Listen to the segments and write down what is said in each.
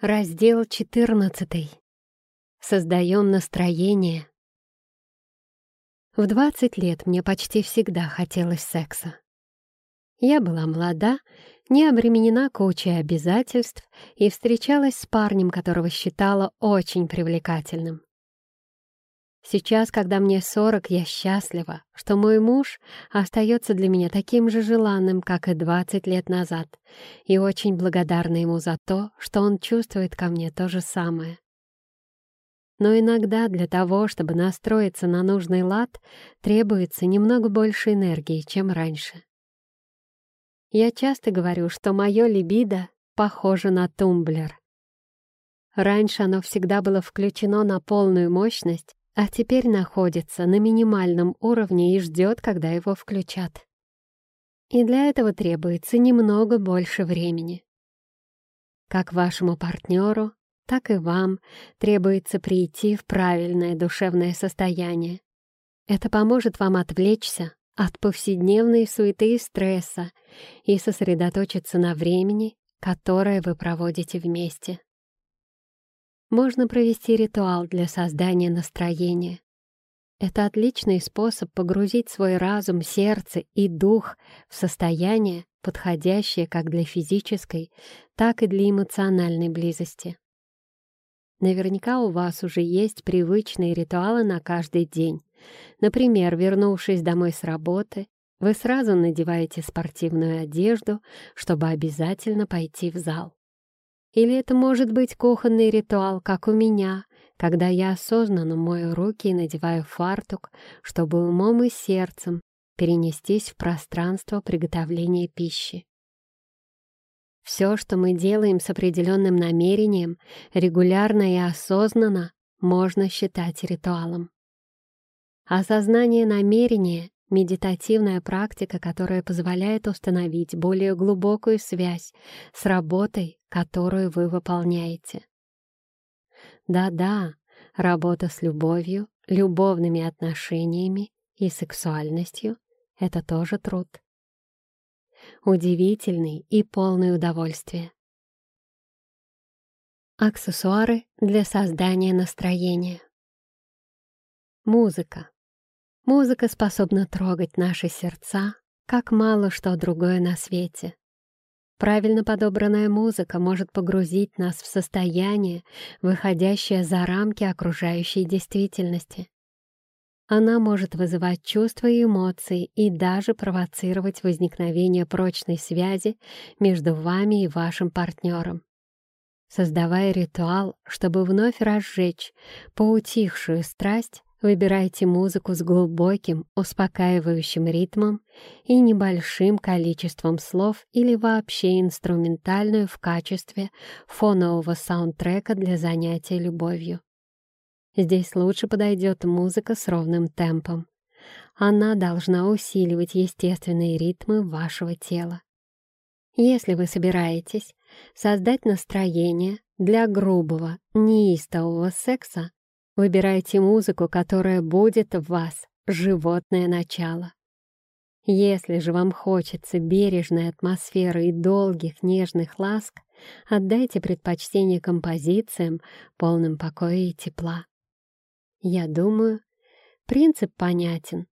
Раздел 14. Создаем настроение. В 20 лет мне почти всегда хотелось секса. Я была молода, не обременена кучей обязательств и встречалась с парнем, которого считала очень привлекательным. Сейчас, когда мне сорок, я счастлива, что мой муж остается для меня таким же желанным, как и двадцать лет назад, и очень благодарна ему за то, что он чувствует ко мне то же самое. Но иногда для того, чтобы настроиться на нужный лад, требуется немного больше энергии, чем раньше. Я часто говорю, что мое либидо похоже на тумблер. Раньше оно всегда было включено на полную мощность, а теперь находится на минимальном уровне и ждет, когда его включат. И для этого требуется немного больше времени. Как вашему партнеру, так и вам требуется прийти в правильное душевное состояние. Это поможет вам отвлечься от повседневной суеты и стресса и сосредоточиться на времени, которое вы проводите вместе можно провести ритуал для создания настроения. Это отличный способ погрузить свой разум, сердце и дух в состояние, подходящее как для физической, так и для эмоциональной близости. Наверняка у вас уже есть привычные ритуалы на каждый день. Например, вернувшись домой с работы, вы сразу надеваете спортивную одежду, чтобы обязательно пойти в зал. Или это может быть кухонный ритуал, как у меня, когда я осознанно мою руки и надеваю фартук, чтобы умом и сердцем перенестись в пространство приготовления пищи. Все, что мы делаем с определенным намерением, регулярно и осознанно, можно считать ритуалом. Осознание намерения Медитативная практика, которая позволяет установить более глубокую связь с работой, которую вы выполняете. Да-да, работа с любовью, любовными отношениями и сексуальностью — это тоже труд. Удивительный и полный удовольствия. Аксессуары для создания настроения. Музыка. Музыка способна трогать наши сердца, как мало что другое на свете. Правильно подобранная музыка может погрузить нас в состояние, выходящее за рамки окружающей действительности. Она может вызывать чувства и эмоции и даже провоцировать возникновение прочной связи между вами и вашим партнером. Создавая ритуал, чтобы вновь разжечь поутихшую страсть, Выбирайте музыку с глубоким, успокаивающим ритмом и небольшим количеством слов или вообще инструментальную в качестве фонового саундтрека для занятия любовью. Здесь лучше подойдет музыка с ровным темпом. Она должна усиливать естественные ритмы вашего тела. Если вы собираетесь создать настроение для грубого, неистового секса, Выбирайте музыку, которая будет в вас животное начало. Если же вам хочется бережной атмосферы и долгих нежных ласк, отдайте предпочтение композициям, полным покоя и тепла. Я думаю, принцип понятен.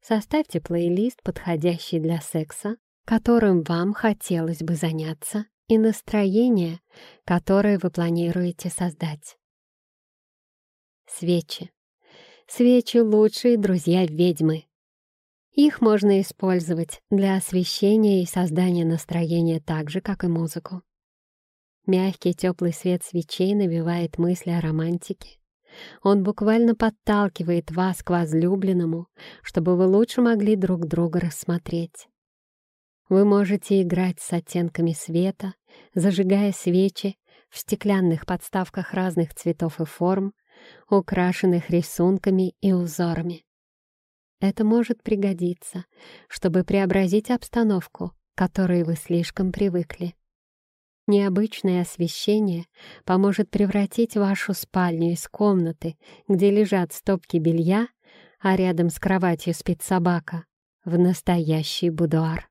Составьте плейлист, подходящий для секса, которым вам хотелось бы заняться, и настроение, которое вы планируете создать. Свечи. Свечи — лучшие друзья ведьмы. Их можно использовать для освещения и создания настроения так же, как и музыку. Мягкий теплый свет свечей навевает мысли о романтике. Он буквально подталкивает вас к возлюбленному, чтобы вы лучше могли друг друга рассмотреть. Вы можете играть с оттенками света, зажигая свечи в стеклянных подставках разных цветов и форм, украшенных рисунками и узорами. Это может пригодиться, чтобы преобразить обстановку, к которой вы слишком привыкли. Необычное освещение поможет превратить вашу спальню из комнаты, где лежат стопки белья, а рядом с кроватью спит собака, в настоящий будуар.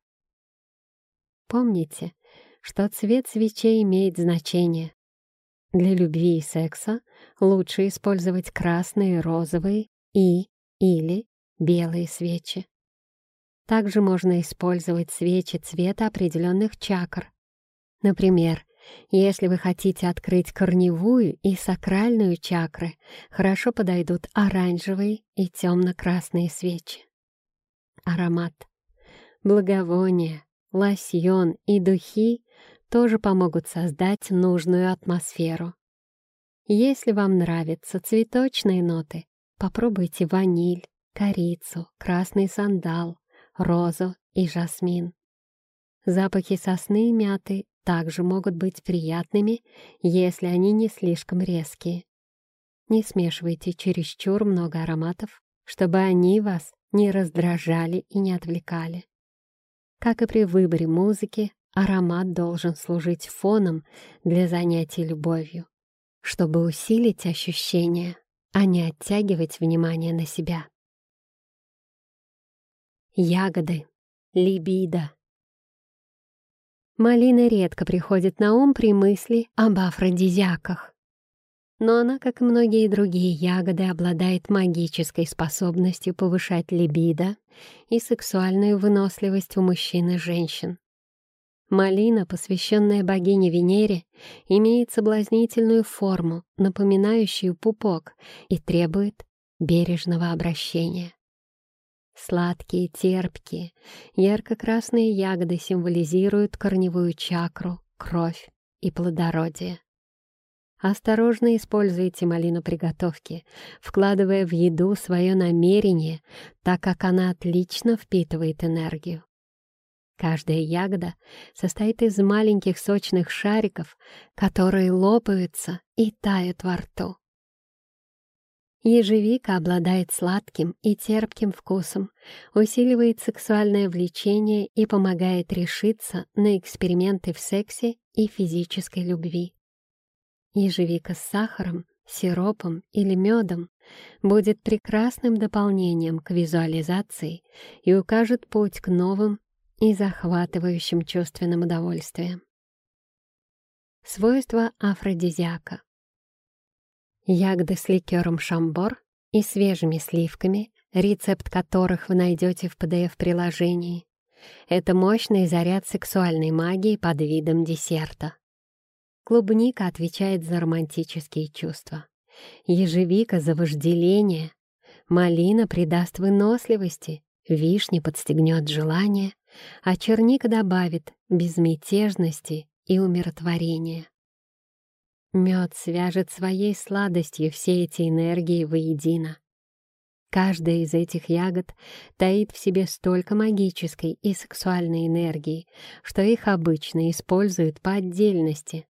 Помните, что цвет свечей имеет значение. Для любви и секса лучше использовать красные, розовые и или белые свечи. Также можно использовать свечи цвета определенных чакр. Например, если вы хотите открыть корневую и сакральную чакры, хорошо подойдут оранжевые и темно-красные свечи. Аромат. Благовония, лосьон и духи тоже помогут создать нужную атмосферу. Если вам нравятся цветочные ноты, попробуйте ваниль, корицу, красный сандал, розу и жасмин. Запахи сосны и мяты также могут быть приятными, если они не слишком резкие. Не смешивайте чересчур много ароматов, чтобы они вас не раздражали и не отвлекали. Как и при выборе музыки, аромат должен служить фоном для занятий любовью, чтобы усилить ощущения, а не оттягивать внимание на себя. Ягоды. Либидо. Малина редко приходит на ум при мысли об афродизиаках. Но она, как и многие другие ягоды, обладает магической способностью повышать либидо и сексуальную выносливость у мужчин и женщин. Малина, посвященная богине Венере, имеет соблазнительную форму, напоминающую пупок, и требует бережного обращения. Сладкие, терпкие, ярко-красные ягоды символизируют корневую чакру, кровь и плодородие. Осторожно используйте малину при готовке, вкладывая в еду свое намерение, так как она отлично впитывает энергию. Каждая ягода состоит из маленьких сочных шариков, которые лопаются и тают во рту. Ежевика обладает сладким и терпким вкусом, усиливает сексуальное влечение и помогает решиться на эксперименты в сексе и физической любви. Ежевика с сахаром, сиропом или медом будет прекрасным дополнением к визуализации и укажет путь к новым и захватывающим чувственным удовольствиям. Свойства афродизиака Ягоды с ликером шамбор и свежими сливками, рецепт которых вы найдете в PDF-приложении. Это мощный заряд сексуальной магии под видом десерта. Клубника отвечает за романтические чувства. Ежевика — за вожделение. Малина придаст выносливости. Вишня подстегнет желание. А черника добавит безмятежности и умиротворения. Мед свяжет своей сладостью все эти энергии воедино. Каждая из этих ягод таит в себе столько магической и сексуальной энергии, что их обычно используют по отдельности.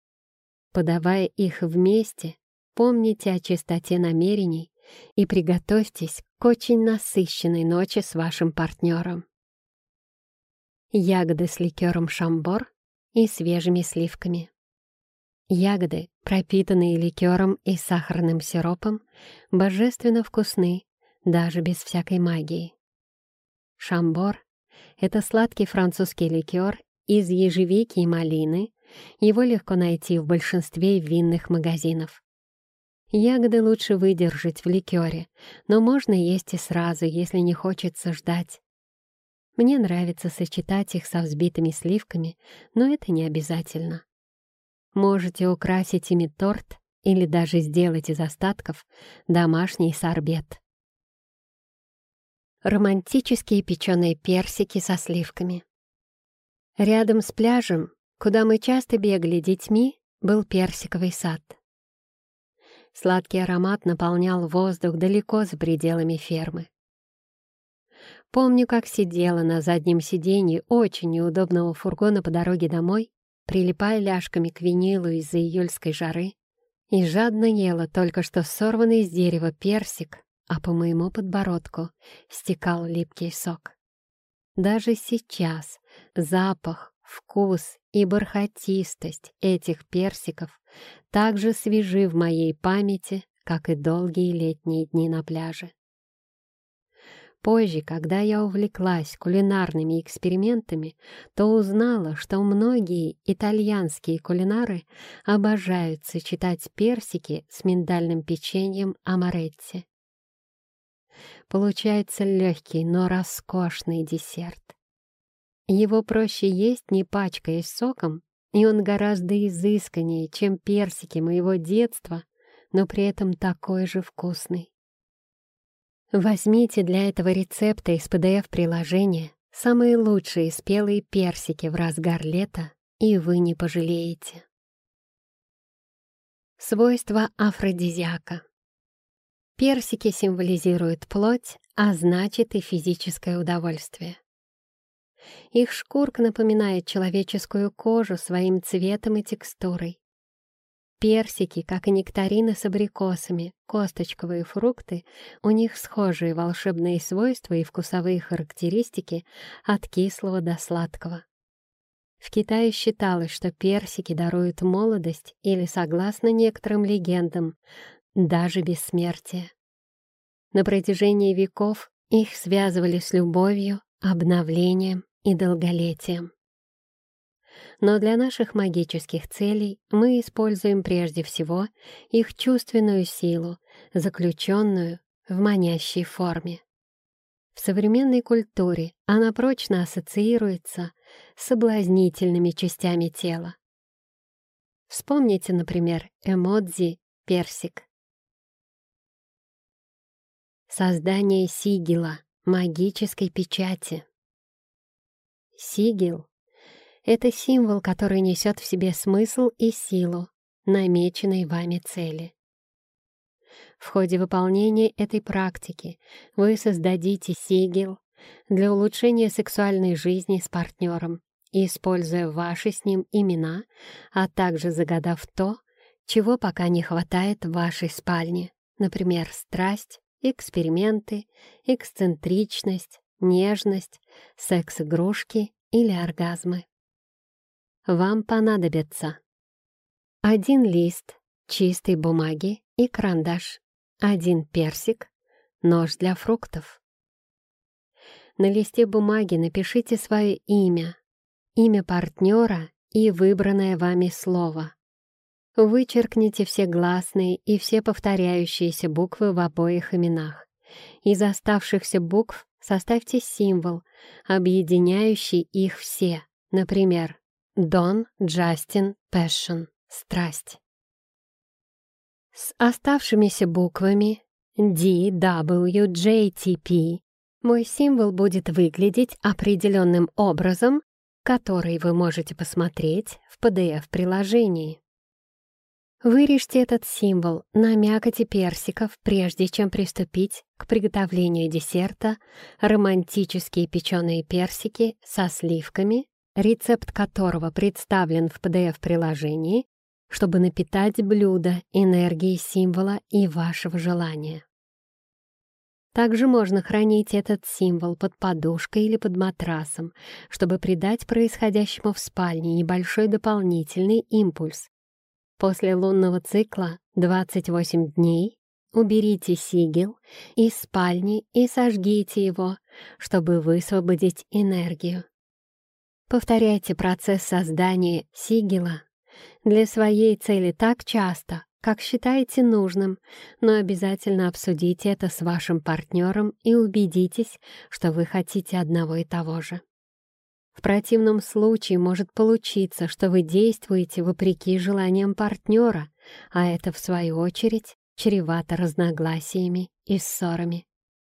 Подавая их вместе, помните о чистоте намерений и приготовьтесь к очень насыщенной ночи с вашим партнером. Ягоды с ликером шамбор и свежими сливками. Ягоды, пропитанные ликером и сахарным сиропом, божественно вкусны, даже без всякой магии. Шамбор — это сладкий французский ликер из ежевики и малины, его легко найти в большинстве винных магазинов. Ягоды лучше выдержать в ликере, но можно есть и сразу, если не хочется ждать. Мне нравится сочетать их со взбитыми сливками, но это не обязательно. Можете украсить ими торт или даже сделать из остатков домашний сорбет. Романтические печеные персики со сливками. Рядом с пляжем Куда мы часто бегали детьми, был персиковый сад. Сладкий аромат наполнял воздух далеко за пределами фермы. Помню, как сидела на заднем сиденье очень неудобного фургона по дороге домой, прилипая ляжками к винилу из-за июльской жары, и жадно ела только что сорванный с дерева персик, а по моему подбородку стекал липкий сок. Даже сейчас запах, Вкус и бархатистость этих персиков так же свежи в моей памяти, как и долгие летние дни на пляже. Позже, когда я увлеклась кулинарными экспериментами, то узнала, что многие итальянские кулинары обожают сочетать персики с миндальным печеньем амаретти. Получается легкий, но роскошный десерт. Его проще есть, не пачкаясь соком, и он гораздо изысканнее, чем персики моего детства, но при этом такой же вкусный. Возьмите для этого рецепта из PDF-приложения самые лучшие спелые персики в разгар лета, и вы не пожалеете. Свойства афродизиака. Персики символизируют плоть, а значит и физическое удовольствие. Их шкурка напоминает человеческую кожу своим цветом и текстурой. Персики, как и нектарины с абрикосами, косточковые фрукты, у них схожие волшебные свойства и вкусовые характеристики от кислого до сладкого. В Китае считалось, что персики даруют молодость или, согласно некоторым легендам, даже бессмертие. На протяжении веков их связывали с любовью, обновлением и долголетием. Но для наших магических целей мы используем прежде всего их чувственную силу, заключенную в манящей форме. В современной культуре она прочно ассоциируется с соблазнительными частями тела. Вспомните, например, эмодзи «персик». Создание сигила, магической печати. Сигил — это символ, который несет в себе смысл и силу намеченной вами цели. В ходе выполнения этой практики вы создадите сигил для улучшения сексуальной жизни с партнером, используя ваши с ним имена, а также загадав то, чего пока не хватает в вашей спальне, например, страсть, эксперименты, эксцентричность, нежность, секс-игрушки или оргазмы. Вам понадобится один лист чистой бумаги и карандаш, один персик, нож для фруктов. На листе бумаги напишите свое имя, имя партнера и выбранное вами слово. Вычеркните все гласные и все повторяющиеся буквы в обоих именах. Из оставшихся букв составьте символ, объединяющий их все. Например, Дон, Джастин, Пэшн, страсть. С оставшимися буквами D, W, J, T, P мой символ будет выглядеть определенным образом, который вы можете посмотреть в PDF-приложении. Вырежьте этот символ на мякоти персиков, прежде чем приступить к приготовлению десерта романтические печеные персики со сливками, рецепт которого представлен в PDF-приложении, чтобы напитать блюдо энергией символа и вашего желания. Также можно хранить этот символ под подушкой или под матрасом, чтобы придать происходящему в спальне небольшой дополнительный импульс, После лунного цикла 28 дней уберите сигил из спальни и сожгите его, чтобы высвободить энергию. Повторяйте процесс создания сигила для своей цели так часто, как считаете нужным, но обязательно обсудите это с вашим партнером и убедитесь, что вы хотите одного и того же. В противном случае может получиться, что вы действуете вопреки желаниям партнера, а это, в свою очередь, чревато разногласиями и ссорами.